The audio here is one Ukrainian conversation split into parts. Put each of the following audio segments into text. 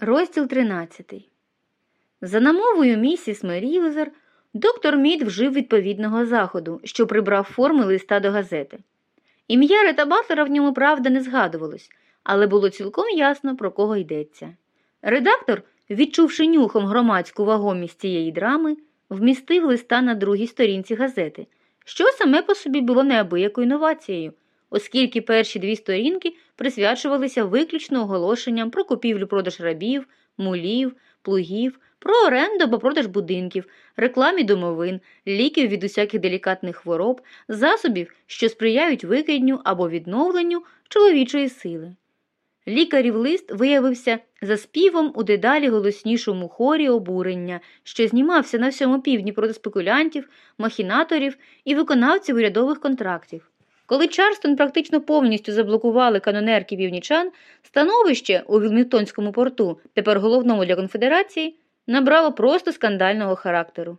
Розділ 13. За намовою місіс Мерівезер, доктор Мід вжив відповідного заходу, що прибрав форми листа до газети. Ім'я Рета Батлера в ньому, правда, не згадувалось, але було цілком ясно, про кого йдеться. Редактор, відчувши нюхом громадську вагомість цієї драми, вмістив листа на другій сторінці газети, що саме по собі було неабиякою інновацією, оскільки перші дві сторінки присвячувалися виключно оголошенням про купівлю-продаж рабів, мулів, плугів, про оренду або продаж будинків, рекламі домовин, ліків від усяких делікатних хвороб, засобів, що сприяють викидню або відновленню чоловічої сили. Лікарів лист виявився за співом у дедалі голоснішому хорі обурення, що знімався на всьому півдні проти спекулянтів, махінаторів і виконавців урядових контрактів. Коли Чарстон практично повністю заблокували канонерки північан, становище у Вілмінгтонському порту, тепер головному для конфедерації, набрало просто скандального характеру.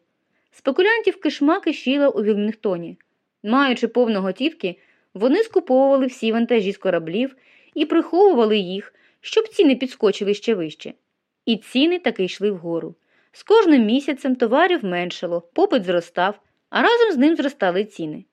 Спекулянтів кишма кишіла у Вілмінгтоні. Маючи повно готівки, вони скуповували всі вантажі з кораблів і приховували їх, щоб ціни підскочили ще вище. І ціни таки йшли вгору. З кожним місяцем товарів меншало, попит зростав, а разом з ним зростали ціни.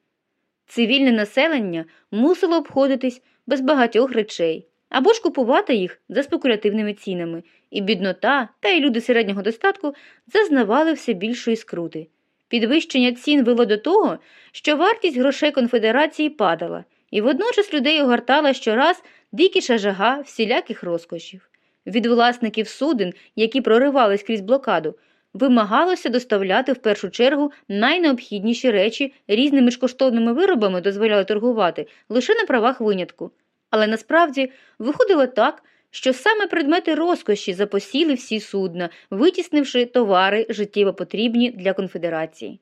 Цивільне населення мусило обходитись без багатьох речей або ж купувати їх за спекулятивними цінами, і біднота та й люди середнього достатку зазнавали все більшої скрути. Підвищення цін вело до того, що вартість грошей конфедерації падала, і водночас людей огортала щораз дикіша жага всіляких розкошів. Від власників суден, які проривались крізь блокаду, вимагалося доставляти в першу чергу найнеобхідніші речі різними ж коштовними виробами дозволяли торгувати лише на правах винятку. Але насправді виходило так, що саме предмети розкоші запосіли всі судна, витіснивши товари життєво потрібні для конфедерації.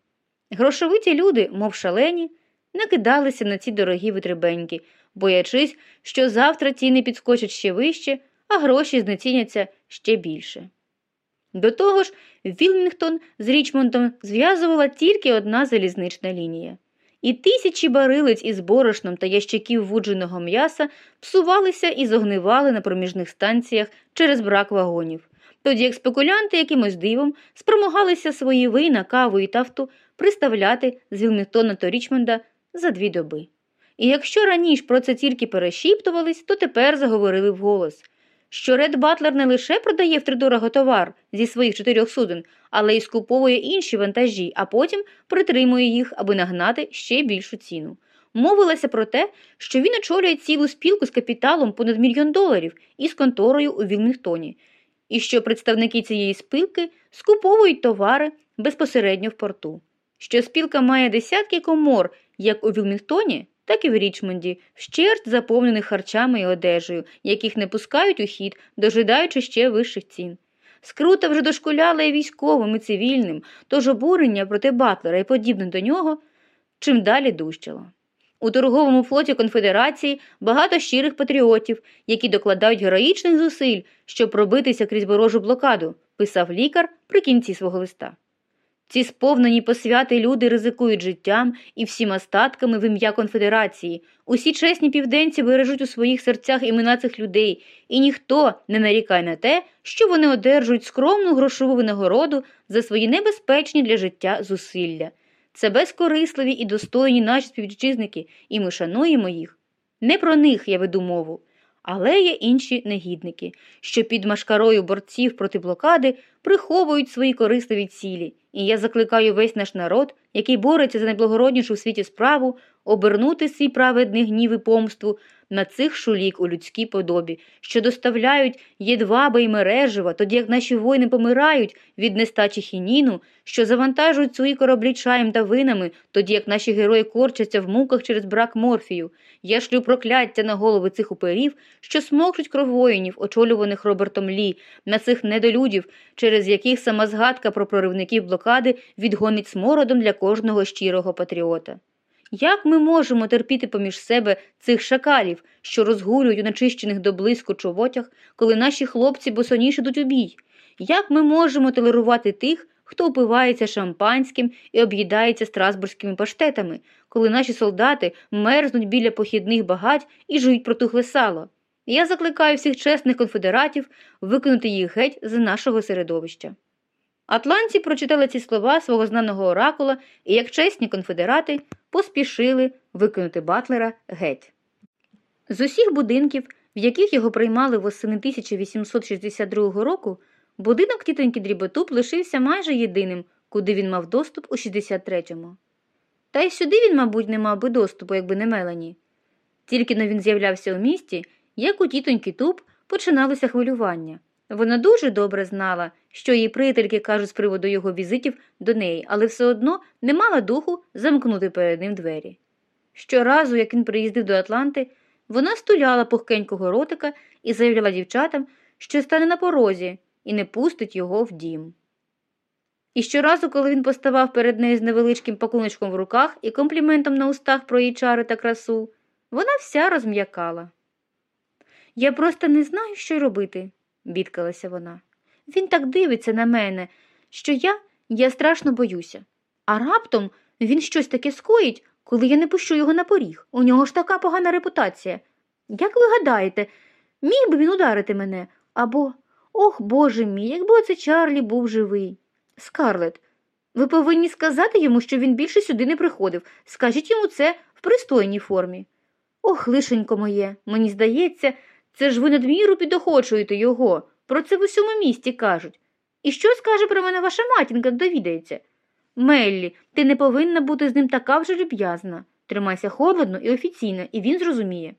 Грошовиті люди, мов шалені, накидалися на ці дорогі витребеньки, боячись, що завтра ціни підскочать ще вище, а гроші знеціняться ще більше. До того ж, Вілмінгтон з Річмондом зв'язувала тільки одна залізнична лінія. І тисячі барилиць із борошном та ящиків вудженого м'яса псувалися і зогнивали на проміжних станціях через брак вагонів, тоді як спекулянти якимось дивом спромагалися свої вина, каву і тафту приставляти з Вілмінгтона до Річмонда за дві доби. І якщо раніше про це тільки перешіптувались, то тепер заговорили вголос що Ред Батлер не лише продає втридорого товар зі своїх чотирьох суден, але й скуповує інші вантажі, а потім притримує їх, аби нагнати ще більшу ціну. Мовилося про те, що він очолює цілу спілку з капіталом понад мільйон доларів і з конторою у Вілмінгтоні, і що представники цієї спілки скуповують товари безпосередньо в порту, що спілка має десятки комор як у Вілмінгтоні, так і в Річмонді, вщерть заповнених харчами і одежею, яких не пускають у хід, дожидаючи ще вищих цін. Скрута вже дошкуляла і військовим, і цивільним, тож обурення проти Батлера і подібне до нього чим далі дужчало. У торговому флоті Конфедерації багато щирих патріотів, які докладають героїчних зусиль, щоб пробитися крізь ворожу блокаду, писав лікар при кінці свого листа. Ці сповнені посвяти люди ризикують життям і всіма статками в ім'я конфедерації. Усі чесні південці бережуть у своїх серцях імена цих людей, і ніхто не нарікає на те, що вони одержують скромну грошову винагороду за свої небезпечні для життя зусилля. Це безкорисливі і достойні наші співвітчизники, і ми шануємо їх. Не про них я веду мову. Але є інші негідники, що під машкарою борців проти блокади приховують свої корисливі цілі, і я закликаю весь наш народ, який бореться за найблагороднішу в світі справу, обернути свій праведний гнів і помству на цих шулік у людській подобі, що доставляють єдваби й мережева, тоді як наші воїни помирають від нестачі хініну, що завантажують свої кораблі чаєм та винами, тоді як наші герої корчаться в муках через брак морфію. Я шлю прокляття на голови цих уперів, що смокчуть кров воїнів, очолюваних Робертом Лі, на цих недолюдів, через яких сама згадка про проривників блокади відгонить смородом для кожного щирого патріота. Як ми можемо терпіти поміж себе цих шакалів, що розгулюють у начищених до блиску чоботях, коли наші хлопці босоніше йдуть у бій? Як ми можемо толерувати тих, хто упивається шампанським і об'їдається страсбурзькими паштетами, коли наші солдати мерзнуть біля похідних багать і жують протухле сало? Я закликаю всіх чесних конфедератів викинути їх геть з нашого середовища. Атланці прочитали ці слова свого знаного оракула і, як чесні конфедерати, поспішили викинути Батлера геть. З усіх будинків, в яких його приймали восени 1862 року, будинок тітоньки Дріботуб лишився майже єдиним, куди він мав доступ у 63-му. Та й сюди він, мабуть, не мав би доступу, якби не Мелані. Тільки но він з'являвся у місті, як у тітоньки Туб починалося хвилювання. Вона дуже добре знала, що її приятельки кажуть з приводу його візитів до неї, але все одно не мала духу замкнути перед ним двері. Щоразу, як він приїздив до Атланти, вона стуляла пухкенького ротика і заявляла дівчатам, що стане на порозі і не пустить його в дім. І щоразу, коли він поставав перед нею з невеличким пакуночком в руках і компліментом на устах про її чари та красу, вона вся розм'якала. Я просто не знаю, що робити, бідкалася вона. Він так дивиться на мене, що я, я страшно боюся. А раптом він щось таке скоїть, коли я не пущу його на поріг. У нього ж така погана репутація. Як ви гадаєте, міг би він ударити мене? Або, ох, боже мій, якби оце Чарлі був живий. Скарлет, ви повинні сказати йому, що він більше сюди не приходив. Скажіть йому це в пристойній формі. Ох, лишенько моє, мені здається, це ж ви надміру підохочуєте його. Про це в усьому місті кажуть. І що скаже про мене ваша матінка, довідається? Меллі, ти не повинна бути з ним така вже люб'язна. Тримайся холодно і офіційно, і він зрозуміє.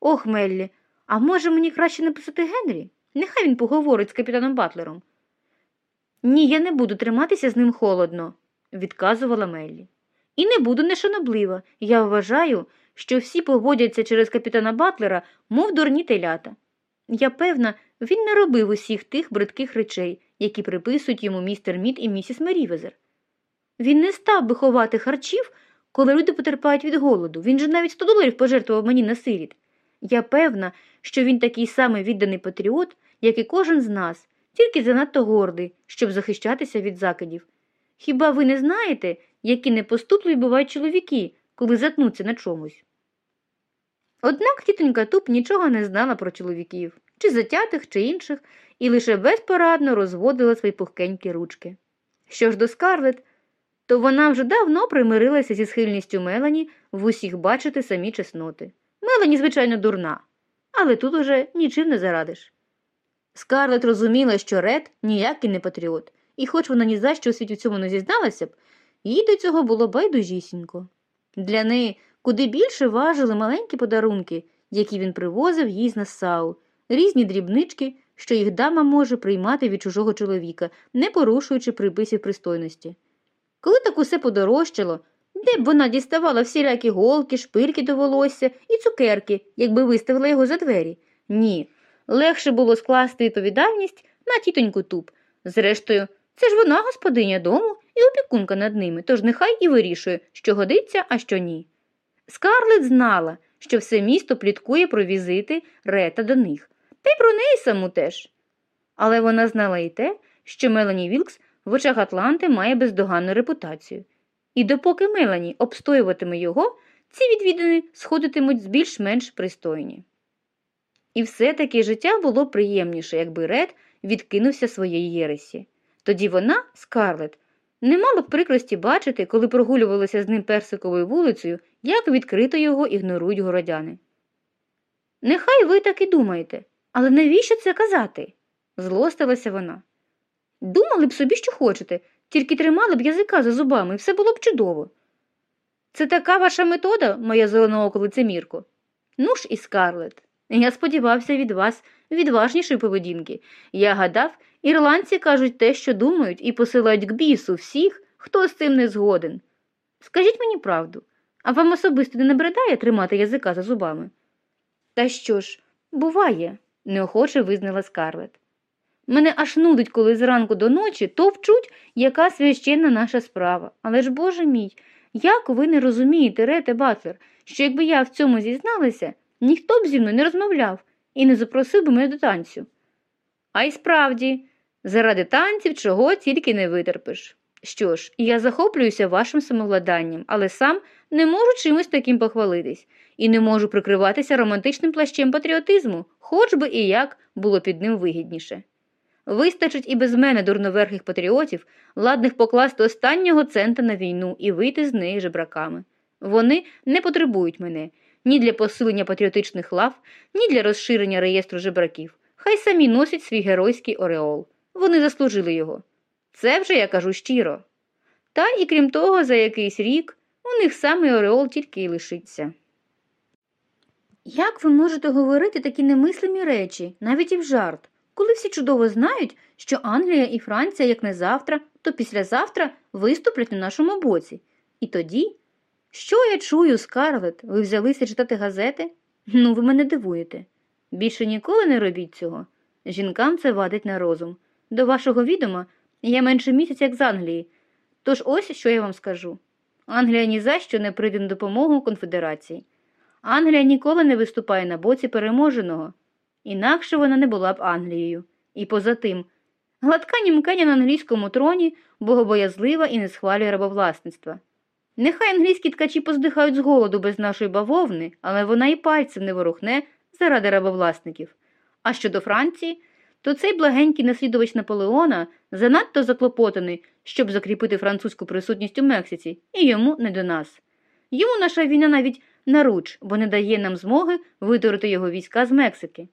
Ох, Меллі, а може мені краще написати Генрі? Нехай він поговорить з капітаном Батлером. Ні, я не буду триматися з ним холодно, відказувала Меллі. І не буду нешаноблива. Я вважаю, що всі поводяться через капітана Батлера, мов дурні телята. Я певна, він не робив усіх тих бридких речей, які приписують йому містер Мід і місіс Мерівезер. Він не став би ховати харчів, коли люди потерпають від голоду. Він же навіть 100 доларів пожертвував мені на сиріт. Я певна, що він такий самий відданий патріот, як і кожен з нас, тільки занадто гордий, щоб захищатися від закидів. Хіба ви не знаєте, які непоступливі бувають чоловіки, коли затнуться на чомусь? Однак тітонька Туп нічого не знала про чоловіків, чи затятих, чи інших, і лише безпорадно розводила свої пухкенькі ручки. Що ж до скарлет, то вона вже давно примирилася зі схильністю Мелані в усіх бачити самі чесноти. Мелані, звичайно, дурна, але тут уже нічим не зарадиш. Скарлет розуміла, що Ред ніякий не патріот, і хоч вона ні за що у світі цьому не зізналася б, їй до цього було байдужісінько. Для неї куди більше важили маленькі подарунки, які він привозив їй з Нассау, різні дрібнички, що їх дама може приймати від чужого чоловіка, не порушуючи приписів пристойності. Коли так усе подорожчало, де б вона діставала всілякі голки, шпильки до волосся і цукерки, якби виставила його за двері? Ні. Легше було скласти відповідальність на тітоньку туп. Зрештою, це ж вона господиня дому і опікунка над ними, тож нехай і вирішує, що годиться, а що ні. Скарлет знала, що все місто пліткує про візити Рета до них, та й про неї саму теж. Але вона знала і те, що Мелані Вілкс в очах Атланти має бездоганну репутацію. І допоки Мелані обстоюватиме його, ці відвідини сходитимуть з більш-менш пристойні. І все-таки життя було приємніше, якби Ред відкинувся своєї єресі. Тоді вона, Скарлет, не мала б прикрості бачити, коли прогулювалася з ним персиковою вулицею, як відкрито його ігнорують городяни. Нехай ви так і думаєте, але навіщо це казати? злостилася вона. Думали б собі, що хочете, тільки тримали б язика за зубами, і все було б чудово. Це така ваша метода, моя зеленоока лицемірко? Ну ж і скарлет. Я сподівався від вас відважнішої поведінки. Я гадав, ірландці кажуть те, що думають, і посилають к бісу всіх, хто з цим не згоден. Скажіть мені правду, а вам особисто не набридає тримати язика за зубами? Та що ж, буває, неохоче визнала скарлет. Мене аж нудить, коли зранку до ночі товчуть, яка священна наша справа. Але ж, боже мій, як ви не розумієте, Рете Батлер, що якби я в цьому зізналася, ніхто б зі мною не розмовляв і не запросив би мене до танцю. А й справді, заради танців чого тільки не витерпиш. Що ж, я захоплююся вашим самовладанням, але сам не можу чимось таким похвалитись і не можу прикриватися романтичним плащем патріотизму, хоч би і як було під ним вигідніше. Вистачить і без мене дурноверхих патріотів, ладних покласти останнього цента на війну і вийти з неї жебраками. Вони не потребують мене ні для посилення патріотичних лав, ні для розширення реєстру жебраків. Хай самі носять свій геройський ореол. Вони заслужили його. Це вже я кажу щиро. Та і крім того, за якийсь рік у них самий ореол тільки й лишиться. Як ви можете говорити такі немислимі речі, навіть і в жарт, коли всі чудово знають, що Англія і Франція, як не завтра, то післязавтра виступлять на нашому боці. І тоді, що я чую, Скарлет, ви взялися читати газети? Ну, ви мене дивуєте. Більше ніколи не робіть цього. Жінкам це вадить на розум. До вашого відома я менше місяця, як з Англії. Тож ось що я вам скажу. Англія ні за що не прийде на допомогу конфедерації. Англія ніколи не виступає на боці переможеного, інакше вона не була б Англією. І поза тим, гладка німкеня на англійському троні богобоязлива і не схвалює рабовласництва. Нехай англійські ткачі поздихають з голоду без нашої бавовни, але вона і пальцем не ворухне заради рабовласників. А щодо Франції, то цей благенький наслідувач Наполеона занадто заклопотаний, щоб закріпити французьку присутність у Мексиці, і йому не до нас. Йому наша війна навіть наруч, бо не дає нам змоги витурити його війська з Мексики.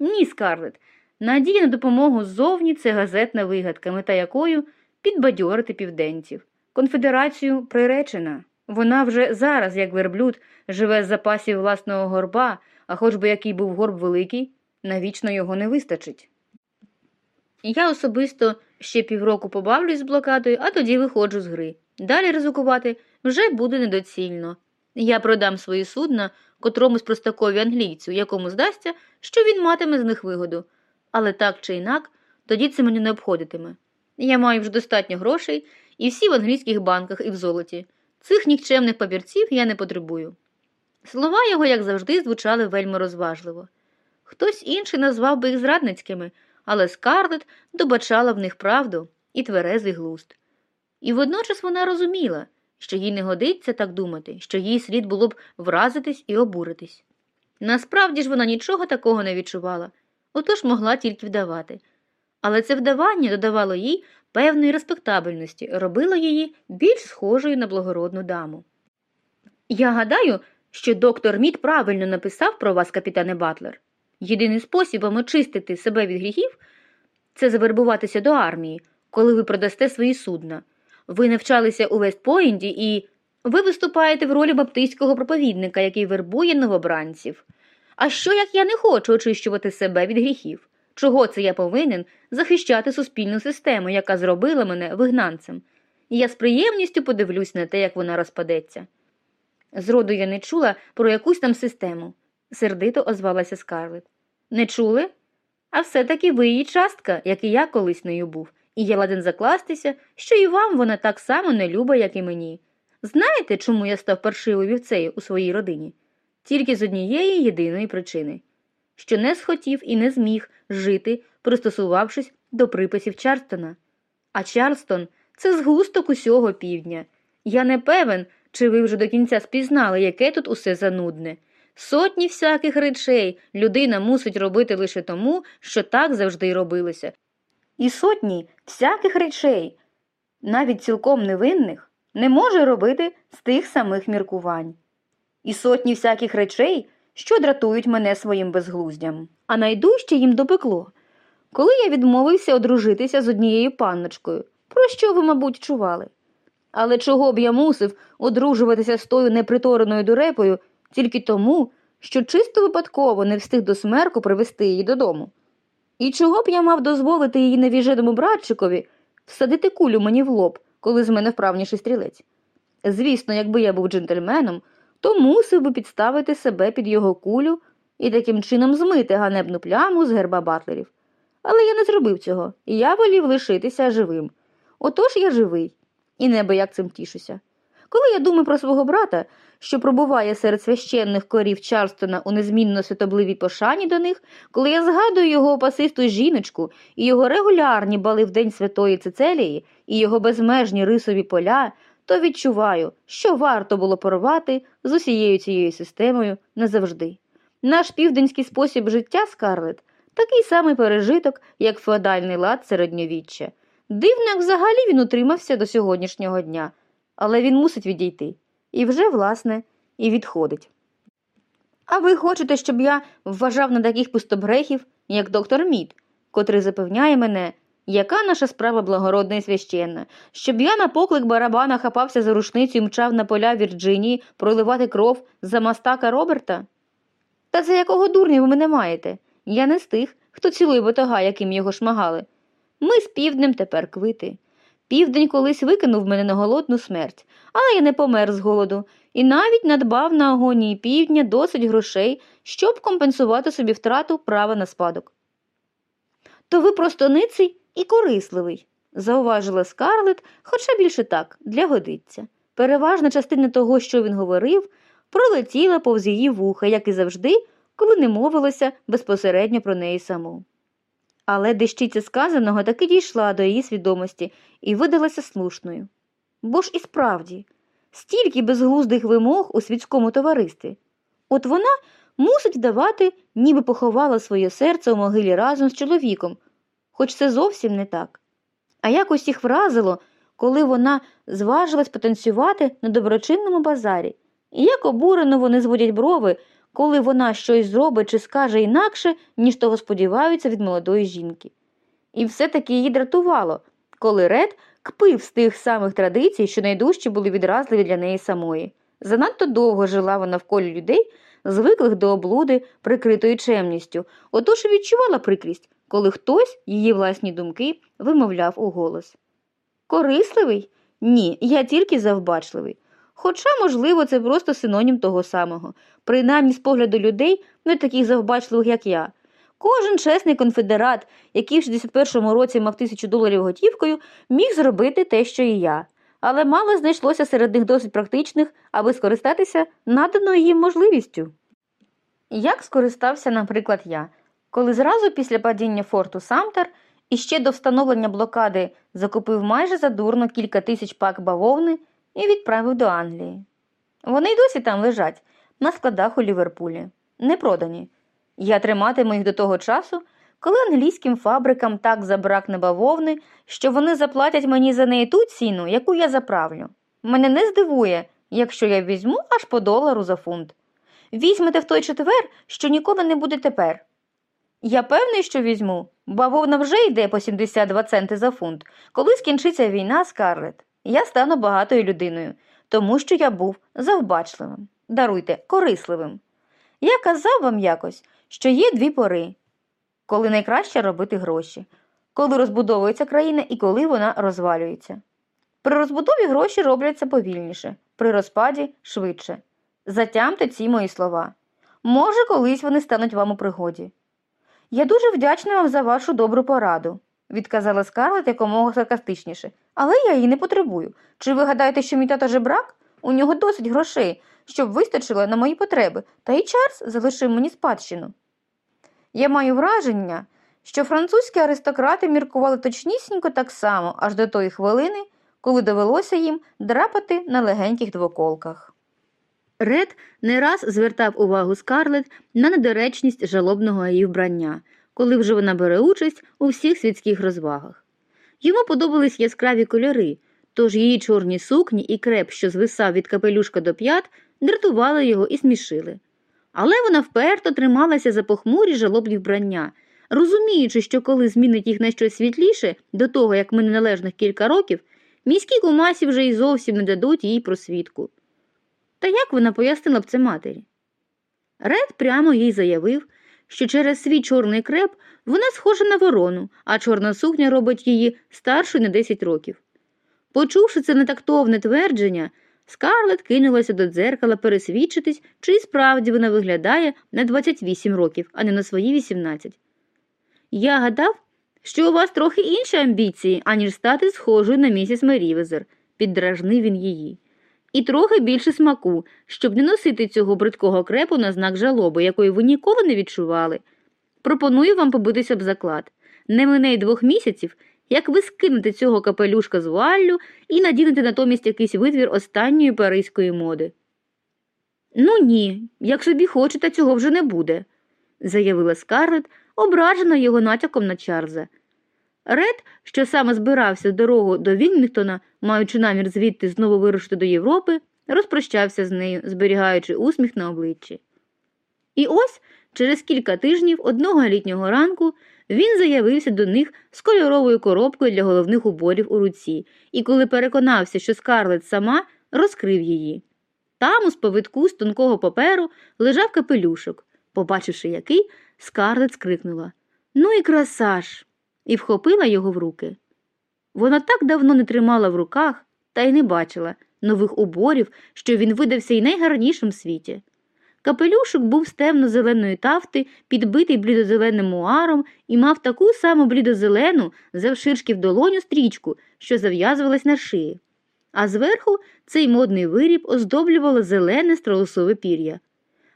Ні, Скарлет, надія на допомогу ззовні це газетна вигадка, мета якою підбадьорити південців. Конфедерацію приречена. Вона вже зараз, як верблюд, живе з запасів власного горба, а хоч би який був горб великий, навічно його не вистачить. Я особисто ще півроку побавлюсь з блокадою, а тоді виходжу з гри. Далі ризикувати вже буде недоцільно. Я продам свої судна котромусь простакові англійцю, якому здасться, що він матиме з них вигоду. Але так чи інак, тоді це мені не обходитиме. Я маю вже достатньо грошей, і всі в англійських банках і в золоті. Цих нікчемних папірців я не потребую. Слова його, як завжди, звучали вельми розважливо. Хтось інший назвав би їх зрадницькими, але Скарлет добачала в них правду і тверезий глуст. І водночас вона розуміла, що їй не годиться так думати, що їй слід було б вразитись і обуритись. Насправді ж вона нічого такого не відчувала, отож могла тільки вдавати. Але це вдавання додавало їй певної респектабельності, робило її більш схожою на благородну даму. Я гадаю, що доктор Мід правильно написав про вас, капітане Батлер. Єдиний спосіб вам очистити себе від гріхів це завербуватися до армії, коли ви продасте свої судна. Ви навчалися у Вестпойнті і ви виступаєте в ролі баптистського проповідника, який вербує новобранців. А що як я не хочу очищувати себе від гріхів? Чого це я повинен захищати суспільну систему, яка зробила мене вигнанцем? Я з приємністю подивлюсь на те, як вона розпадеться. Зроду я не чула про якусь там систему, сердито озвалася Скарлет. Не чули? А все-таки ви її частка, як і я колись нею був, і я ладен закластися, що і вам вона так само не люба, як і мені. Знаєте, чому я став паршивою вівцею у своїй родині? Тільки з однієї єдиної причини що не схотів і не зміг жити, пристосувавшись до приписів Чарстона. А Чарстон це згусток усього півдня. Я не певен, чи ви вже до кінця спізнали, яке тут усе занудне. Сотні всяких речей людина мусить робити лише тому, що так завжди й робилося. І сотні всяких речей, навіть цілком невинних, не може робити з тих самих міркувань. І сотні всяких речей, що дратують мене своїм безглуздям. А найдужче їм допекло, коли я відмовився одружитися з однією панночкою, про що ви, мабуть, чували. Але чого б я мусив одружуватися з тою непритореною дурепою тільки тому, що чисто випадково не встиг до смерку привезти її додому? І чого б я мав дозволити її невіженому братчикові всадити кулю мені в лоб, коли з мене вправніший стрілець? Звісно, якби я був джентльменом, то мусив би підставити себе під його кулю і таким чином змити ганебну пляму з герба батлерів. Але я не зробив цього, і я волів лишитися живим. Отож я живий, і небо як цим тішуся. Коли я думаю про свого брата, що пробуває серед священних корів Чарстона у незмінно святобливій пошані до них, коли я згадую його опасисту жіночку і його регулярні бали в День Святої Цицелії і його безмежні рисові поля, то відчуваю, що варто було порвати з усією цією системою назавжди. Наш південський спосіб життя, Скарлет, такий самий пережиток, як феодальний лад середньовіччя. Дивно, як взагалі він утримався до сьогоднішнього дня, але він мусить відійти. І вже, власне, і відходить. А ви хочете, щоб я вважав на таких пустобрехів, як доктор Мід, котрий запевняє мене, яка наша справа благородна і священна, щоб я на поклик барабана хапався за рушницю і мчав на поля Вірджинії проливати кров за мастака Роберта? Та за якого дурня ви мене маєте? Я не з тих, хто цілує батога, яким його шмагали. Ми з півднем тепер квити. Південь колись викинув мене на голодну смерть, але я не помер з голоду і навіть надбав на агонії півдня досить грошей, щоб компенсувати собі втрату права на спадок. То ви просто ниций і корисливий, зауважила Скарлет, хоча більше так, для годиться. Переважна частина того, що він говорив, пролетіла повз її вуха, як і завжди, коли не мовилося безпосередньо про неї саму. Але дещиця сказаного таки дійшла до її свідомості і видалася слушною. Бо ж і справді, стільки безглуздих вимог у світському товаристві. От вона мусить вдавати, ніби поховала своє серце у могилі разом з чоловіком, хоч це зовсім не так. А якось їх вразило, коли вона зважилась потанцювати на доброчинному базарі, і як обурено вони зводять брови, коли вона щось зробить чи скаже інакше, ніж того сподіваються від молодої жінки. І все-таки її дратувало, коли Ред кпив з тих самих традицій, що найдужчі були відразливі для неї самої. Занадто довго жила вона в колі людей, звиклих до облуди, прикритої чемністю, отож і відчувала прикрість, коли хтось її власні думки вимовляв у голос. Корисливий? Ні, я тільки завбачливий. Хоча, можливо, це просто синонім того самого, принаймні з погляду людей, не таких завбачливих, як я. Кожен чесний конфедерат, який в 61-му році мав тисячу доларів готівкою, міг зробити те, що і я, але мало знайшлося серед них досить практичних, аби скористатися наданою їм можливістю. Як скористався, наприклад, я, коли зразу після падіння форту Самтер і ще до встановлення блокади закупив майже задурно кілька тисяч пак бавовни і відправив до Англії. Вони й досі там лежать, на складах у Ліверпулі, не продані. Я триматиму їх до того часу, коли англійським фабрикам так забракне бавовни, що вони заплатять мені за неї ту ціну, яку я заправлю. Мене не здивує, якщо я візьму аж по долару за фунт. Візьмете в той четвер, що ніколи не буде тепер. Я певний, що візьму. Бавовна вже йде по 72 центи за фунт. Коли скінчиться війна, Скарлет, я стану багатою людиною, тому що я був завбачливим. Даруйте, корисливим. Я казав вам якось, що є дві пори, коли найкраще робити гроші, коли розбудовується країна і коли вона розвалюється. При розбудові гроші робляться повільніше, при розпаді швидше. Затямте ці мої слова. Може, колись вони стануть вам у пригоді. Я дуже вдячна вам за вашу добру пораду, відказала Скарлет якомога саркастичніше, але я її не потребую. Чи ви гадаєте, що мій тато жебрак? У нього досить грошей, щоб вистачило на мої потреби, та й Чарльз залишив мені спадщину. Я маю враження, що французькі аристократи міркували точнісінько так само, аж до тої хвилини, коли довелося їм драпати на легеньких двоколках. Ред не раз звертав увагу Скарлет на недоречність жалобного її вбрання, коли вже вона бере участь у всіх світських розвагах. Йому подобались яскраві кольори, тож її чорні сукні і креп, що звисав від капелюшка до п'ят, дратували його і смішили. Але вона вперто трималася за похмурі жалобні вбрання, розуміючи, що коли змінить їх на щось світліше, до того як ми неналежних кілька років, міські кумасі вже й зовсім не дадуть їй просвідку. Та як вона пояснила б це матері? Ред прямо їй заявив, що через свій чорний креп вона схожа на ворону, а чорна сукня робить її старшою на 10 років. Почувши це нетактовне твердження, Скарлет кинулася до дзеркала пересвідчитись, чи справді вона виглядає на 28 років, а не на свої 18. Я гадав, що у вас трохи інші амбіції, аніж стати схожою на місіс Мерівезер, піддражнив він її. І трохи більше смаку, щоб не носити цього бридкого крепу на знак жалоби, якої ви ніколи не відчували. Пропоную вам побитися об заклад. Не мине й двох місяців, як ви скинете цього капелюшка з вуаллю і надінете натомість якийсь витвір останньої паризької моди. Ну ні, як собі хочете, цього вже не буде, заявила Скарлет, ображена його натяком на Чарльза. Ред, що саме збирався в дорогу до Вільмінгтона, маючи намір звідти знову вирушити до Європи, розпрощався з нею, зберігаючи усміх на обличчі. І ось через кілька тижнів одного літнього ранку він заявився до них з кольоровою коробкою для головних уборів у руці, і коли переконався, що Скарлет сама розкрив її. Там, у сповитку з тонкого паперу, лежав капелюшок. Побачивши який, Скарлет скрикнула Ну і краса ж!» І вхопила його в руки. Вона так давно не тримала в руках та й не бачила нових уборів, що він видався й найгарнішим в світі. Капелюшок був з темно-зеленої тафти, підбитий блідозеленим муаром і мав таку саму блідозелену, завширшки в долоню стрічку, що зав'язувалась на шиї. А зверху цей модний виріб оздоблювало зелене страусове пір'я.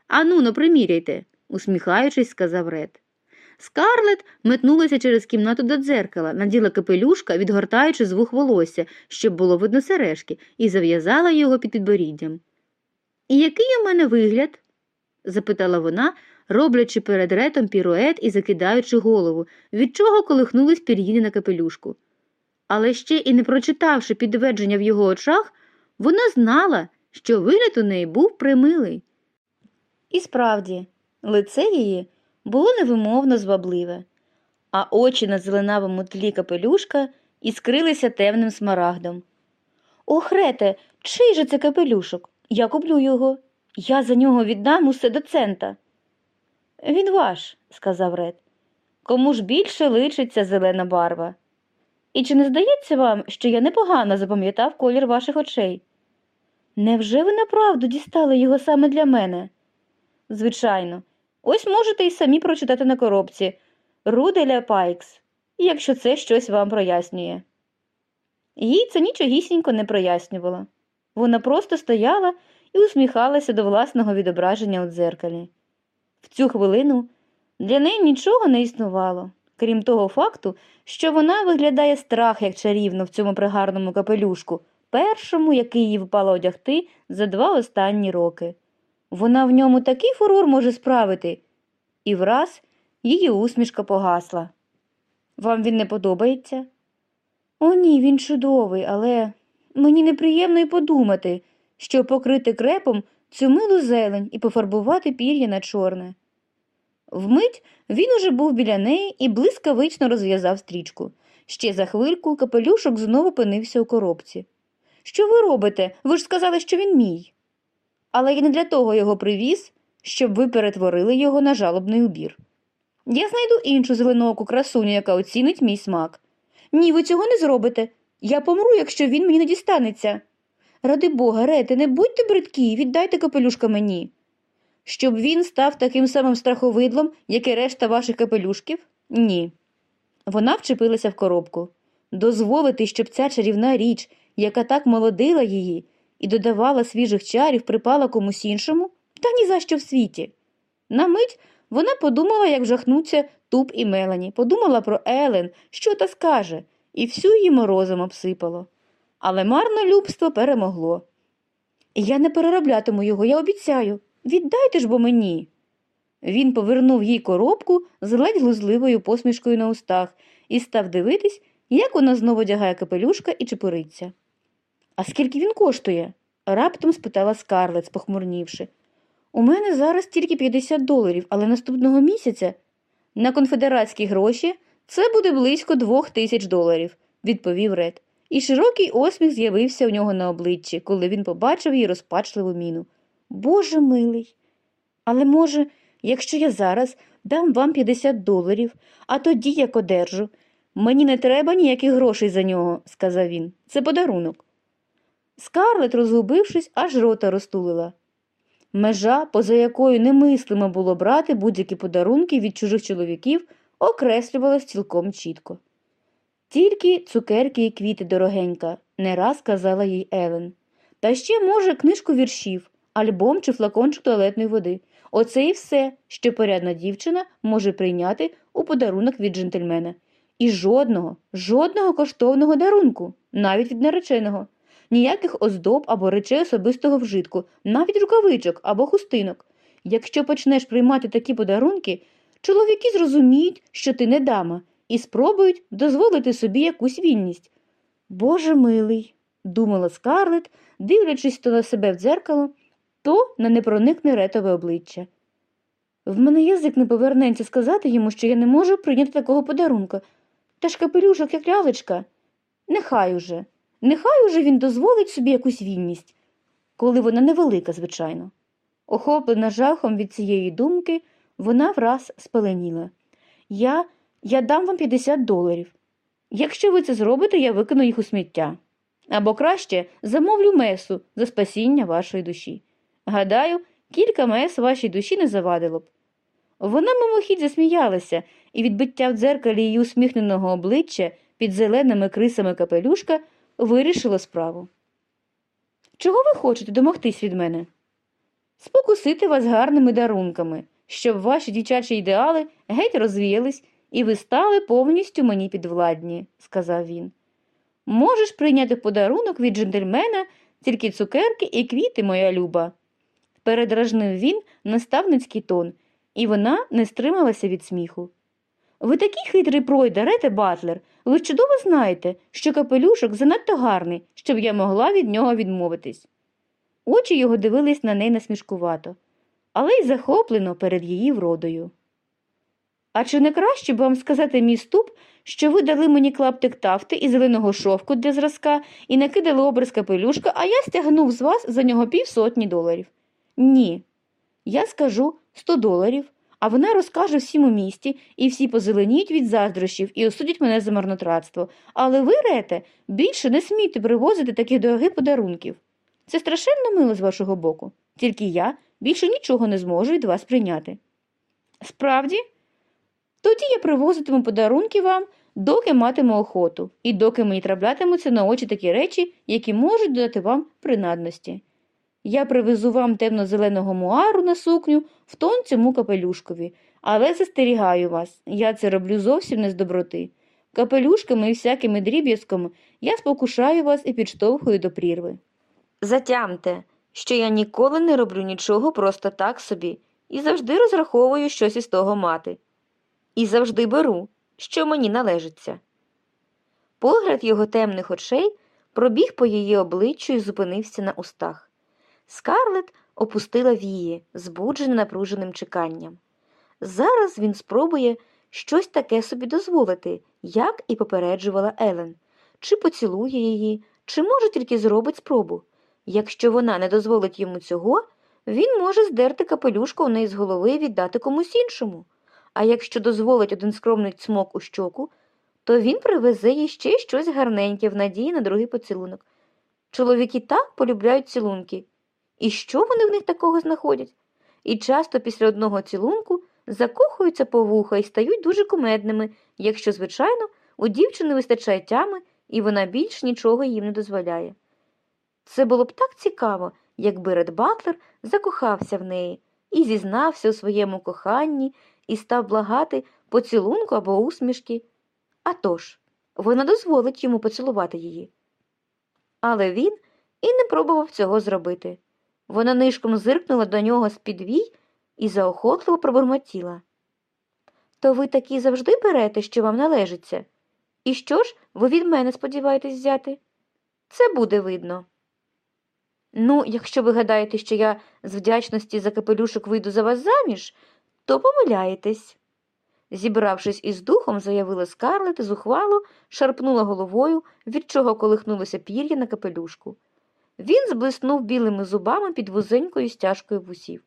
Ану, но приміряйте, усміхаючись, сказав Ред. Скарлет метнулася через кімнату до дзеркала, наділа капелюшка, відгортаючи з вух волосся, щоб було видно сережки, і зав'язала його під підборіддям. І який у мене вигляд? запитала вона, роблячи перед ретом пірует і закидаючи голову, від чого колихнулись пір'їни на капелюшку. Але ще і не прочитавши підтвердження в його очах, вона знала, що вигляд у неї був примилий. І справді, лице її було невимовно звабливе, а очі на зеленавому тлі капелюшка іскрилися темним смарагдом. Ох, Рете, чий же це капелюшок? Я куплю його. Я за нього віддам усе до цента. Він ваш, сказав Ред. Кому ж більше личиться зелена барва? І чи не здається вам, що я непогано запам'ятав колір ваших очей? Невже ви направду дістали його саме для мене? Звичайно, ось можете й самі прочитати на коробці Руделя Пайкс, якщо це щось вам прояснює. Їй це нічогісінько не прояснювало. Вона просто стояла і усміхалася до власного відображення у дзеркалі. В цю хвилину для неї нічого не існувало, крім того факту, що вона виглядає страх як чарівно в цьому пригарному капелюшку, першому, який їй впало одягти за два останні роки. Вона в ньому такий фурор може справити, і враз її усмішка погасла. Вам він не подобається? О, ні, він чудовий, але мені неприємно й подумати, що покрити крепом цю милу зелень і пофарбувати пір'я на чорне. Вмить він уже був біля неї і блискавично розв'язав стрічку. Ще за хвильку капелюшок знову опинився у коробці. Що ви робите? Ви ж сказали, що він мій. Але я не для того його привіз, щоб ви перетворили його на жалобний убір. Я знайду іншу зеленооку красуню, яка оцінить мій смак. Ні, ви цього не зробите. Я помру, якщо він мені не дістанеться. Ради бога, Рете, не будьте бридкі, віддайте капелюшка мені. Щоб він став таким самим страховидлом, як і решта ваших капелюшків? Ні. Вона вчепилася в коробку. Дозволити, щоб ця чарівна річ, яка так молодила її і додавала свіжих чарів, припала комусь іншому, та ні за що в світі. На мить вона подумала, як жахнуться Туп і Мелані, подумала про Елен, що та скаже, і всю її морозом обсипало. Але марне любство перемогло. Я не перероблятиму його, я обіцяю. Віддайте ж бо мені. Він повернув їй коробку з ледь глузливою посмішкою на устах і став дивитись, як вона знову одягає капелюшка і чепуриться. А скільки він коштує? раптом спитала Скарлет, спохмурнівши. У мене зараз тільки 50 доларів, але наступного місяця на конфедератські гроші це буде близько двох тисяч доларів, відповів Ред. І широкий осміх з'явився у нього на обличчі, коли він побачив її розпачливу міну. Боже милий. Але, може, якщо я зараз дам вам 50 доларів, а тоді як одержу. Мені не треба ніяких грошей за нього, сказав він. Це подарунок. Скарлет, розгубившись, аж рота розтулила. Межа, поза якою немислимо було брати будь-які подарунки від чужих чоловіків, окреслювалась цілком чітко. Тільки цукерки і квіти дорогенька, не раз казала їй Елен. Та ще, може, книжку віршів, альбом чи флакончик туалетної води. Оце і все, що порядна дівчина може прийняти у подарунок від джентльмена. І жодного, жодного коштовного дарунку, навіть від нареченого, ніяких оздоб або речей особистого вжитку, навіть рукавичок або хустинок. Якщо почнеш приймати такі подарунки, чоловіки зрозуміють, що ти не дама, і спробують дозволити собі якусь вільність. Боже милий, думала Скарлет, дивлячись то на себе в дзеркало, то на непроникне ретове обличчя. В мене язик не повернеться сказати йому, що я не можу прийняти такого подарунка. Та ж капелюшок, як лялечка. Нехай уже, нехай уже він дозволить собі якусь вільність, коли вона невелика, звичайно. Охоплена жахом від цієї думки, вона враз спаленіла. Я, я дам вам 50 доларів. Якщо ви це зробите, я викину їх у сміття. Або краще замовлю месу за спасіння вашої душі. Гадаю, кілька мес вашій душі не завадило б. Вона мимохідь засміялася, і відбиття в дзеркалі її усміхненого обличчя під зеленими крисами капелюшка вирішило справу. Чого ви хочете домогтись від мене? Спокусити вас гарними дарунками, щоб ваші дівчачі ідеали геть розвіялись, і ви стали повністю мені підвладні, сказав він. Можеш прийняти подарунок від джентльмена тільки цукерки і квіти, моя люба. Передражнив він наставницький тон, і вона не стрималася від сміху. Ви такий хитрий пройда, Рете Батлер. Ви чудово знаєте, що капелюшок занадто гарний, щоб я могла від нього відмовитись. Очі його дивились на неї насмішкувато, але й захоплено перед її вродою. А чи не краще б вам сказати мій ступ, що ви дали мені клаптик тафти і зеленого шовку для зразка і накидали образ капелюшка, а я стягнув з вас за нього півсотні доларів? Ні. Я скажу сто доларів, а вона розкаже всім у місті, і всі позеленіють від заздрощів і осудять мене за марнотратство. Але ви, Рете, більше не смійте привозити таких дорогих подарунків. Це страшенно мило з вашого боку. Тільки я більше нічого не зможу від вас прийняти. Справді? Тоді я привозитиму подарунки вам, доки матиму охоту, і доки мені траплятимуться на очі такі речі, які можуть додати вам принадності. Я привезу вам темно-зеленого муару на сукню в тон цьому капелюшкові, але застерігаю вас, я це роблю зовсім не з доброти. Капелюшками і всякими дріб'язками я спокушаю вас і підштовхую до прірви. Затямте, що я ніколи не роблю нічого просто так собі і завжди розраховую щось із того мати. І завжди беру, що мені належиться. Погляд його темних очей пробіг по її обличчю і зупинився на устах. Скарлет опустила вії, збуджена напруженим чеканням. Зараз він спробує щось таке собі дозволити, як і попереджувала Елен, чи поцілує її, чи може тільки зробить спробу. Якщо вона не дозволить йому цього, він може здерти капелюшку у неї з голови і віддати комусь іншому. А якщо дозволить один скромний цмок у щоку, то він привезе їй ще щось гарненьке в надії на другий поцілунок. Чоловіки так полюбляють цілунки. І що вони в них такого знаходять? І часто після одного цілунку закохуються по вуха і стають дуже кумедними, якщо, звичайно, у дівчини вистачає тями, і вона більш нічого їм не дозволяє. Це було б так цікаво, якби Ред Батлер закохався в неї і зізнався у своєму коханні і став благати поцілунку або усмішки. А тож, вона дозволить йому поцілувати її. Але він і не пробував цього зробити. Вона нишком зиркнула до нього з під вій і заохотливо пробурмотіла. То ви такі завжди берете, що вам належиться? І що ж ви від мене сподіваєтесь взяти? Це буде видно. Ну, якщо ви гадаєте, що я з вдячності за капелюшок вийду за вас заміж, то помиляєтесь. Зібравшись із духом, заявила скарлет, зухвало, шарпнула головою, від чого колихнулося пір'я на капелюшку. Він зблиснув білими зубами під вузенькою стяжкою вусів.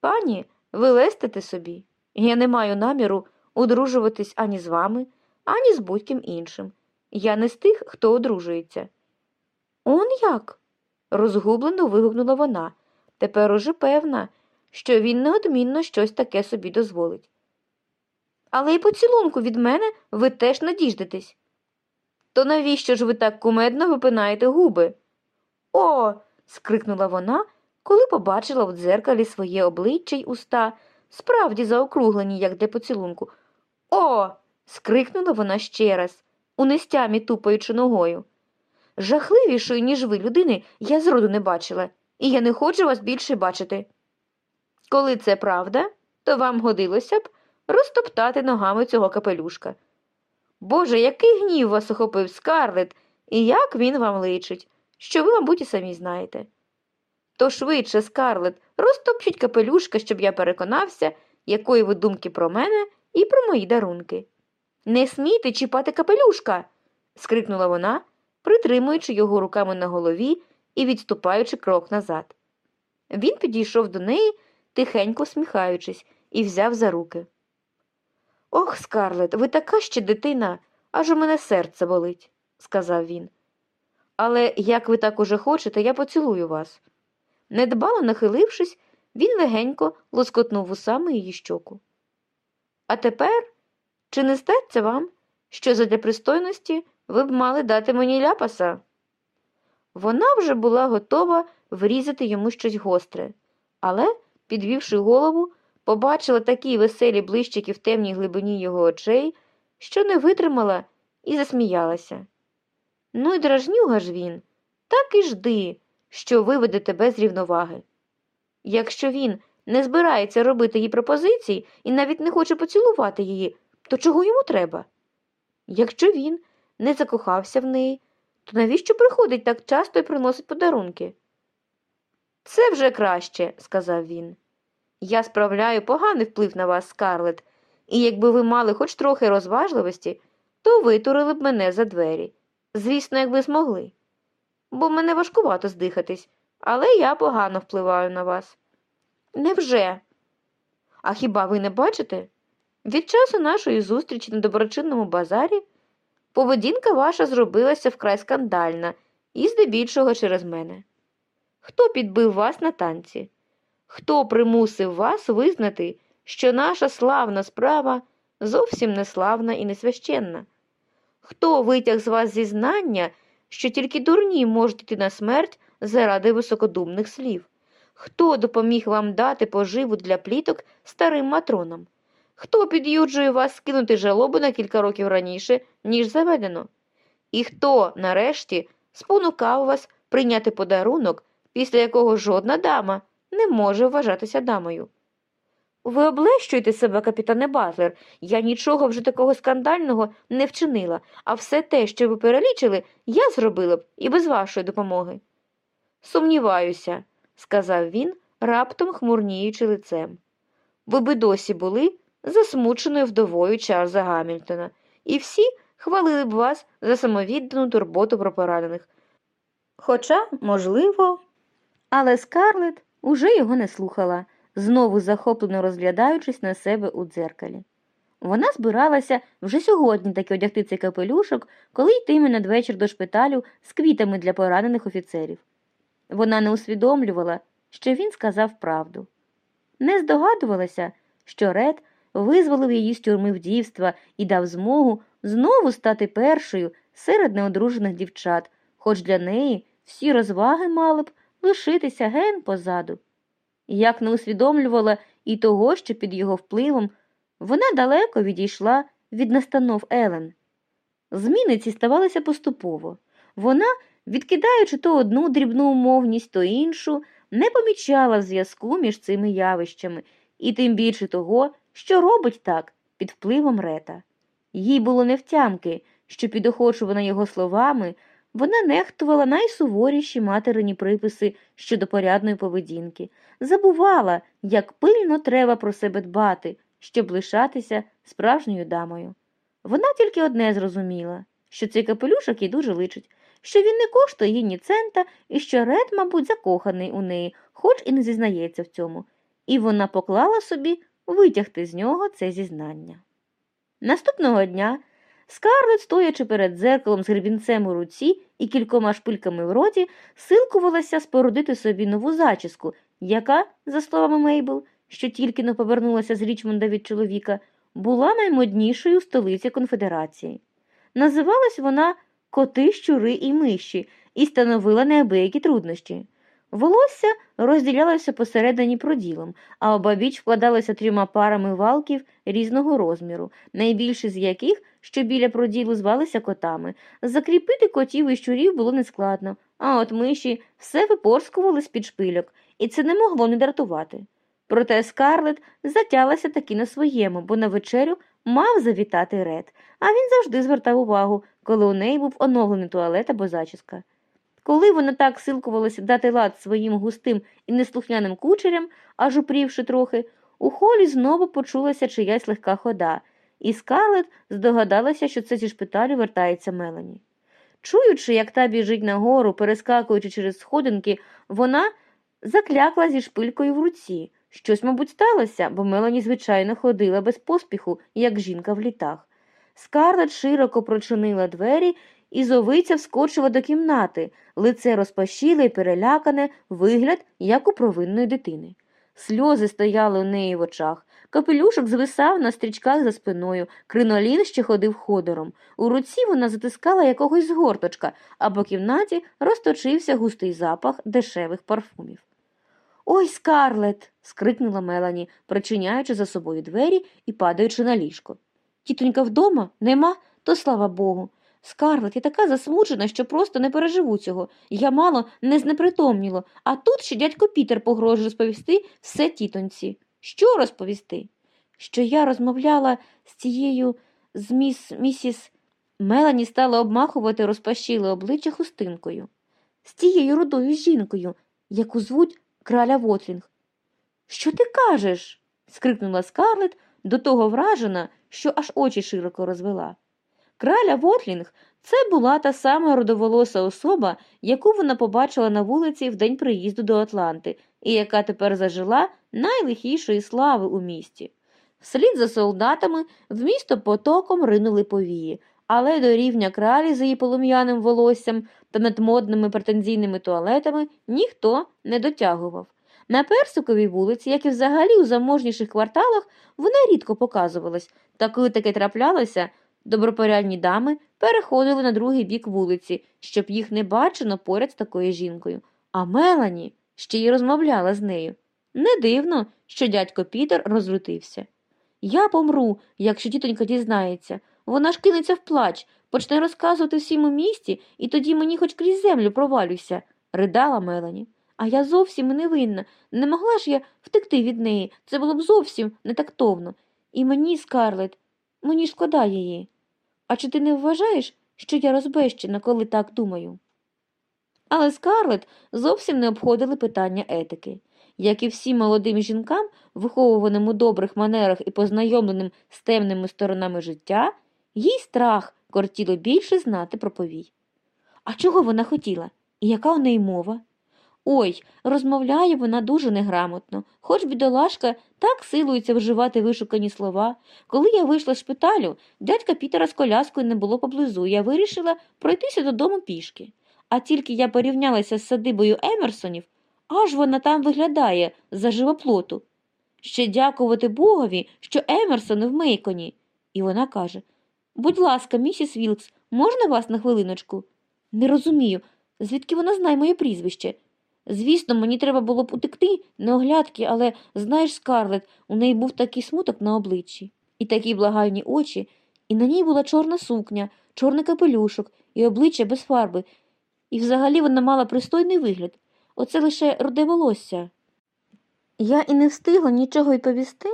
Пані, ви лестите собі. Я не маю наміру одружуватись ані з вами, ані з будь-ким іншим. Я не з тих, хто одружується. Он як? розгублено вигукнула вона. Тепер уже певна, що він неодмінно щось таке собі дозволить. Але й поцілунку від мене ви теж надіждетесь. То навіщо ж ви так кумедно випинаєте губи? О. скрикнула вона, коли побачила в дзеркалі своє обличчя й уста, справді заокруглені, як для поцілунку. О. скрикнула вона ще раз, у нестямі тупаючи ногою. Жахливішої, ніж ви, людини, я зроду не бачила, і я не хочу вас більше бачити. Коли це правда, то вам годилося б розтоптати ногами цього капелюшка. Боже, який гнів вас охопив скарлет, і як він вам личить, що ви, мабуть, і самі знаєте. То швидше, скарлет, розтопчіть капелюшка, щоб я переконався, якої ви думки про мене і про мої дарунки. Не смійте чіпати капелюшка. скрикнула вона, притримуючи його руками на голові і відступаючи крок назад. Він підійшов до неї, тихенько сміхаючись, і взяв за руки. Ох, Скарлет, ви така ще дитина, аж у мене серце болить, сказав він. Але як ви так уже хочете, я поцілую вас. Недбало нахилившись, він легенько лоскотнув усами її щоку. А тепер, чи не статься вам, що задля пристойності ви б мали дати мені ляпаса? Вона вже була готова врізати йому щось гостре, але, підвівши голову, побачила такі веселі блищики в темній глибині його очей, що не витримала і засміялася. Ну й дражнюга ж він, так і жди, що виведе тебе з рівноваги. Якщо він не збирається робити їй пропозиції і навіть не хоче поцілувати її, то чого йому треба? Якщо він не закохався в неї, то навіщо приходить так часто і приносить подарунки? Це вже краще, сказав він. Я справляю поганий вплив на вас, Скарлет, і якби ви мали хоч трохи розважливості, то витурили б мене за двері. Звісно, якби змогли. Бо мене важкувато здихатись, але я погано впливаю на вас. Невже? А хіба ви не бачите? Від часу нашої зустрічі на доброчинному базарі поведінка ваша зробилася вкрай скандальна і здебільшого через мене. Хто підбив вас на танці? Хто примусив вас визнати, що наша славна справа зовсім не славна і не священна? Хто витяг з вас зізнання, що тільки дурні можуть йти на смерть заради високодумних слів? Хто допоміг вам дати поживу для пліток старим матронам? Хто під'юджує вас скинути жалобу на кілька років раніше, ніж заведено? І хто, нарешті, спонукав вас прийняти подарунок, після якого жодна дама не може вважатися дамою? Ви облещуєте себе, капітане Батлер. Я нічого вже такого скандального не вчинила, а все те, що ви перелічили, я зробила б і без вашої допомоги. Сумніваюся, сказав він, раптом хмурніючи лицем. Ви би досі були засмученою вдовою Чарльза Гамільтона, і всі хвалили б вас за самовіддану турботу про поранених. Хоча, можливо, але Скарлет уже його не слухала, знову захоплено розглядаючись на себе у дзеркалі. Вона збиралася вже сьогодні таки одягти цей капелюшок, коли йтиме надвечір до шпиталю з квітами для поранених офіцерів. Вона не усвідомлювала, що він сказав правду. Не здогадувалася, що Ред визволив її з тюрми вдівства і дав змогу знову стати першою серед неодружених дівчат, хоч для неї всі розваги мали б лишитися ген позаду. Як не усвідомлювала і того, що під його впливом вона далеко відійшла від настанов Елен. Зміни ці ставалися поступово. Вона, відкидаючи то одну дрібну умовність, то іншу, не помічала зв'язку між цими явищами, і тим більше того, що робить так під впливом рета. Їй було невтямки, що, підохочувана його словами, вона нехтувала найсуворіші материні приписи щодо порядної поведінки, забувала, як пильно треба про себе дбати, щоб лишатися справжньою дамою. Вона тільки одне зрозуміла, що цей капелюшок їй дуже личить, що він не коштує їй ні цента і що Ред, мабуть, закоханий у неї, хоч і не зізнається в цьому, і вона поклала собі витягти з нього це зізнання. Наступного дня Скарлет, стоячи перед дзеркалом з гребінцем у руці і кількома шпильками в роті, силкувалася спорудити собі нову зачіску, яка, за словами Мейбл, що тільки не повернулася з Річмонда від чоловіка, була наймоднішою в столиці конфедерації. Називалась вона Коти, щури і миші, і становила неабиякі труднощі. Волосся розділялося посередині проділом, а обабіч вкладалося трьома парами валків різного розміру, найбільші з яких, що біля проділу, звалися котами. Закріпити котів і щурів було нескладно, а от миші все випорскували з-під шпильок, і це не могло не дратувати. Проте скарлет затялася таки на своєму, бо на вечерю мав завітати ред, а він завжди звертав увагу, коли у неї був оновлений туалет або зачіска. Коли вона так силкувалася дати лад своїм густим і неслухняним кучерям, аж упрівши трохи, у холі знову почулася чиясь легка хода, і скарлет здогадалася, що це зі шпиталю вертається Мелані. Чуючи, як та біжить нагору, перескакуючи через сходинки, вона заклякла зі шпилькою в руці. Щось, мабуть, сталося, бо Мелані, звичайно, ходила без поспіху, як жінка в літах. Скарлет широко прочинила двері, і зовиця вскочила до кімнати, лице розпашіле й перелякане, вигляд, як у провинної дитини. Сльози стояли у неї в очах, капелюшок звисав на стрічках за спиною, кринолін ще ходив ходором. У руці вона затискала якогось згорточка, а по кімнаті розточився густий запах дешевих парфумів. Ой, скарлет. скрикнула Мелані, прочиняючи за собою двері і падаючи на ліжко. Тітонька вдома? Нема? То слава Богу. Скарлет, я така засмучена, що просто не переживу цього. Я мало не знепритомніло, а тут ще дядько Пітер погрожує розповісти все тітоньці. Що розповісти? Що я розмовляла з цією з міс місіс. Мелані стала обмахувати розпашіле обличчя хустинкою. З тією рудою жінкою, яку звуть краля Вотлінг. Що ти кажеш? скрикнула скарлет, до того вражена, що аж очі широко розвела. Краля Вотлінг це була та сама родоволоса особа, яку вона побачила на вулиці в день приїзду до Атланти, і яка тепер зажила найлихішої слави у місті. Вслід за солдатами в місто потоком ринули повії, але до рівня кралі з її полум'яним волоссям та над модними претензійними туалетами ніхто не дотягував. На персиковій вулиці, як і взагалі у заможніших кварталах, вона рідко показувалась, та коли таке траплялося, добропорядні дами переходили на другий бік вулиці, щоб їх не бачено поряд з такою жінкою. А Мелані ще й розмовляла з нею. Не дивно, що дядько Пітер розлютився. Я помру, якщо тітонька дізнається. Вона ж кинеться в плач, почне розказувати всім у місті, і тоді мені хоч крізь землю провалюся, ридала Мелані. А я зовсім невинна. Не могла ж я втекти від неї. Це було б зовсім не тактовно. І мені, Скарлет, мені шкода її. А чи ти не вважаєш, що я розбещена, коли так думаю? Але Скарлет зовсім не обходили питання етики. Як і всім молодим жінкам, виховуваним у добрих манерах і познайомленим з темними сторонами життя, їй страх кортіло більше знати про повій. А чого вона хотіла? І яка у неї мова? Ой, розмовляє вона дуже неграмотно, хоч бідолашка так силується вживати вишукані слова. Коли я вийшла з шпиталю, дядька Пітера з коляскою не було поблизу, я вирішила пройтися додому пішки. А тільки я порівнялася з садибою Емерсонів, аж вона там виглядає за живоплоту. Ще дякувати Богові, що Емерсони в Мейконі. І вона каже Будь ласка, місіс Вілкс, можна вас на хвилиночку? Не розумію, звідки вона знає моє прізвище. Звісно, мені треба було б утекти, не оглядки, але, знаєш, Скарлет, у неї був такий смуток на обличчі, і такі благальні очі, і на ній була чорна сукня, чорний капелюшок, і обличчя без фарби, і взагалі вона мала пристойний вигляд. Оце лише руде волосся. Я і не встигла нічого відповісти,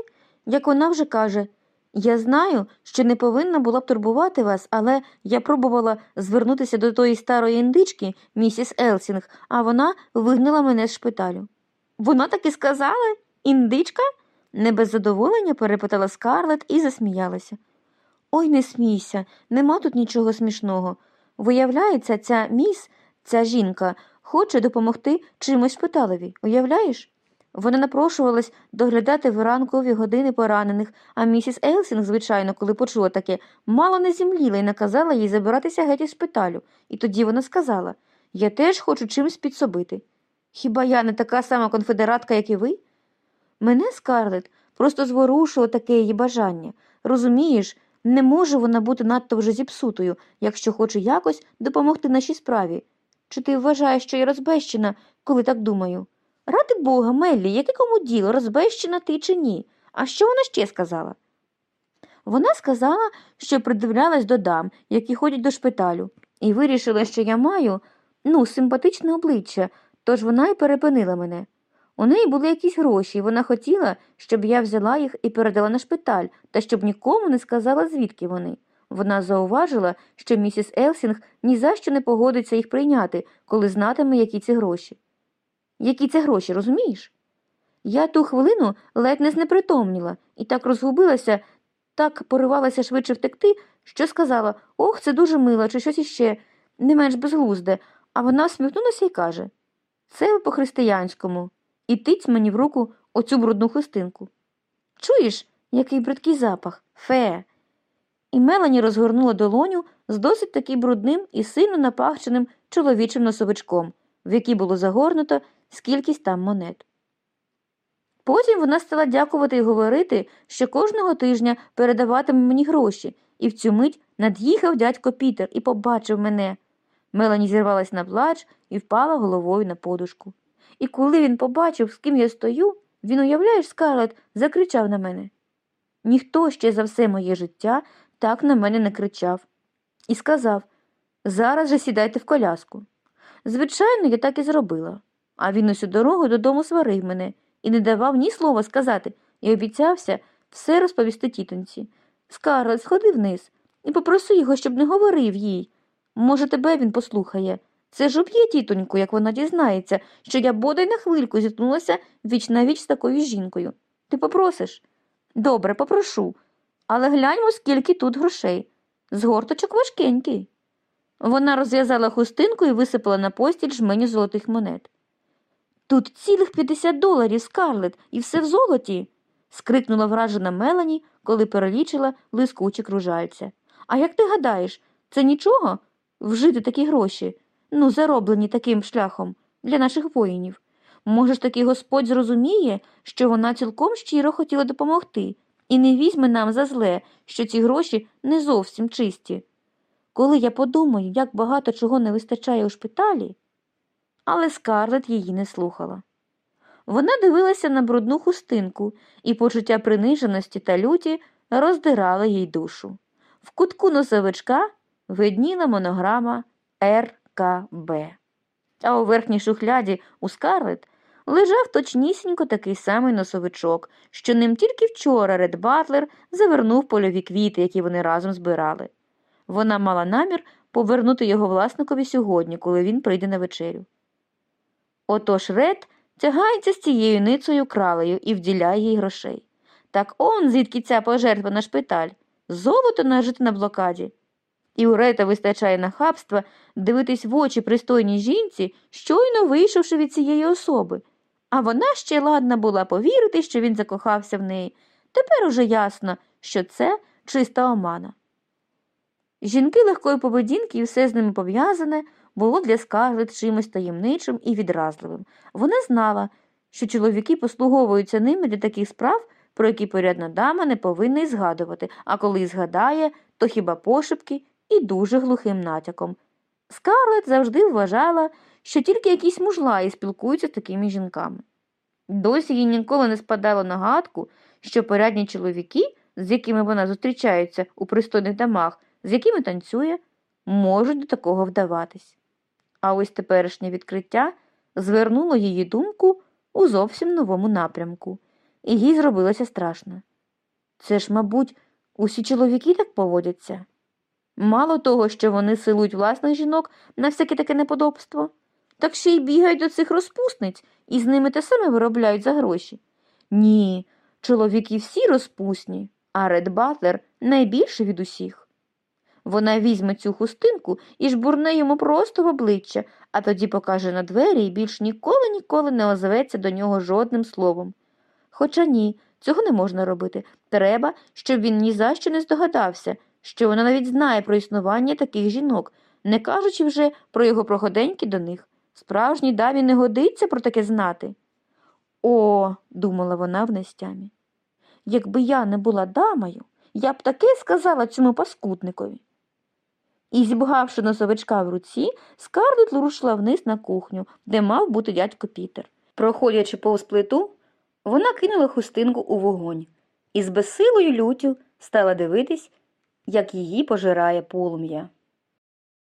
як вона вже каже. Я знаю, що не повинна була б турбувати вас, але я пробувала звернутися до тої старої індички, місіс Елсінг, а вона вигнала мене з шпиталю. Вона таки сказала? Індичка? Не без задоволення перепитала Скарлет і засміялася. Ой, не смійся, нема тут нічого смішного. Виявляється, ця міс, ця жінка, хоче допомогти чимось шпиталеві, уявляєш? Вона напрошувалась доглядати в ранкові години поранених, а місіс Елсінг, звичайно, коли почула таке, мало не зімліла і наказала їй забиратися геть із шпиталю. І тоді вона сказала Я теж хочу чимось підсобити. Хіба я не така сама конфедератка, як і ви? Мене, Скарлет, просто зворушило таке її бажання. Розумієш, не може вона бути надто вже зіпсутою, якщо хоче якось допомогти нашій справі. Чи ти вважаєш, що я розбещена, коли так думаю? Ради Бога, Меллі, яке кому діло, розбещена ти чи ні? А що вона ще сказала? Вона сказала, що придивлялась до дам, які ходять до шпиталю, і вирішила, що я маю, ну, симпатичне обличчя, тож вона й перепинила мене. У неї були якісь гроші, і вона хотіла, щоб я взяла їх і передала на шпиталь, та щоб нікому не сказала, звідки вони. Вона зауважила, що місіс Елсінг ні за що не погодиться їх прийняти, коли знатиме, які це гроші. Які це гроші, розумієш? Я ту хвилину ледь не знепритомніла і так розгубилася, так поривалася швидше втекти, що сказала Ох, це дуже мило, чи щось іще, не менш безглузде, а вона всміхнулася і каже Це по-християнському, і тиць мені в руку оцю брудну хустинку. Чуєш, який бридкий запах? Фе. І Мелані розгорнула долоню з досить таки брудним і сильно напахченим чоловічим носовичком, в який було загорнуто скількись там монет. Потім вона стала дякувати і говорити, що кожного тижня передаватиме мені гроші, і в цю мить над'їхав дядько Пітер і побачив мене. Мелані зірвалась на плач і впала головою на подушку. І коли він побачив, з ким я стою, він, уявляєш, Скарлет, закричав на мене. Ніхто ще за все моє життя так на мене не кричав. І сказав зараз же сідайте в коляску. Звичайно, я так і зробила. А він усю дорогу додому сварив мене і не давав ні слова сказати, і обіцявся все розповісти тітоньці. Скарлет, сходи вниз і попроси його, щоб не говорив їй. Може, тебе він послухає. Це ж уб'є тітоньку, як вона дізнається, що я бодай на хвильку зіткнулася віч на віч з такою жінкою. Ти попросиш? Добре, попрошу. Але гляньмо, скільки тут грошей. Згорточок важкенький. Вона розв'язала хустинку і висипала на постіль жменю золотих монет. Тут цілих 50 доларів, Скарлет, і все в золоті. скрикнула вражена Мелані, коли перелічила блискучі кружальця. А як ти гадаєш, це нічого вжити такі гроші, ну, зароблені таким шляхом для наших воїнів? Може ж таки Господь зрозуміє, що вона цілком щиро хотіла допомогти, і не візьме нам за зле, що ці гроші не зовсім чисті. Коли я подумаю, як багато чого не вистачає у шпиталі. Але Скарлет її не слухала. Вона дивилася на брудну хустинку, і почуття приниженості та люті роздирали їй душу. В кутку носовичка видніла монограма РКБ. А у верхній шухляді у Скарлет лежав точнісінько такий самий носовичок, що ним тільки вчора Ред Батлер завернув польові квіти, які вони разом збирали. Вона мала намір повернути його власникові сьогодні, коли він прийде на вечерю. Отож Ред тягається з цією ницею кралею і вділяє їй грошей. Так он звідки ця пожертва на шпиталь, золото нажите на блокаді. І у Рета вистачає нахабства дивитись в очі пристойній жінці, щойно вийшовши від цієї особи. А вона ще ладна була повірити, що він закохався в неї. Тепер уже ясно, що це чиста омана. Жінки легкої поведінки і все з ними пов'язане було для Скарлет чимось таємничим і відразливим. Вона знала, що чоловіки послуговуються ними для таких справ, про які порядна дама не повинна й згадувати, а коли й згадає, то хіба пошепки і дуже глухим натяком. Скарлет завжди вважала, що тільки якісь мужлаї спілкуються з такими жінками. Досі їй ніколи не спадало на гадку, що порядні чоловіки, з якими вона зустрічається у пристойних домах, з якими танцює, можуть до такого вдаватись. А ось теперішнє відкриття звернуло її думку у зовсім новому напрямку, і їй зробилося страшно. Це ж, мабуть, усі чоловіки так поводяться. Мало того, що вони силують власних жінок на всяке таке неподобство, так ще й бігають до цих розпусниць і з ними те саме виробляють за гроші. Ні, чоловіки всі розпусні, а Ред Батлер найбільше від усіх. Вона візьме цю хустинку і жбурне йому просто в обличчя, а тоді покаже на двері і більш ніколи ніколи не озветься до нього жодним словом. Хоча ні, цього не можна робити. Треба, щоб він ні за що не здогадався, що вона навіть знає про існування таких жінок, не кажучи вже про його проходеньки до них. Справжній дамі не годиться про таке знати. О, думала вона в нестямі. Якби я не була дамою, я б таке сказала цьому паскудникові. І, зібгавши носовичка в руці, Скарлетт рушила вниз на кухню, де мав бути дядько Пітер. Проходячи повз плиту, вона кинула хустинку у вогонь і з безсилою люттю стала дивитись, як її пожирає полум'я.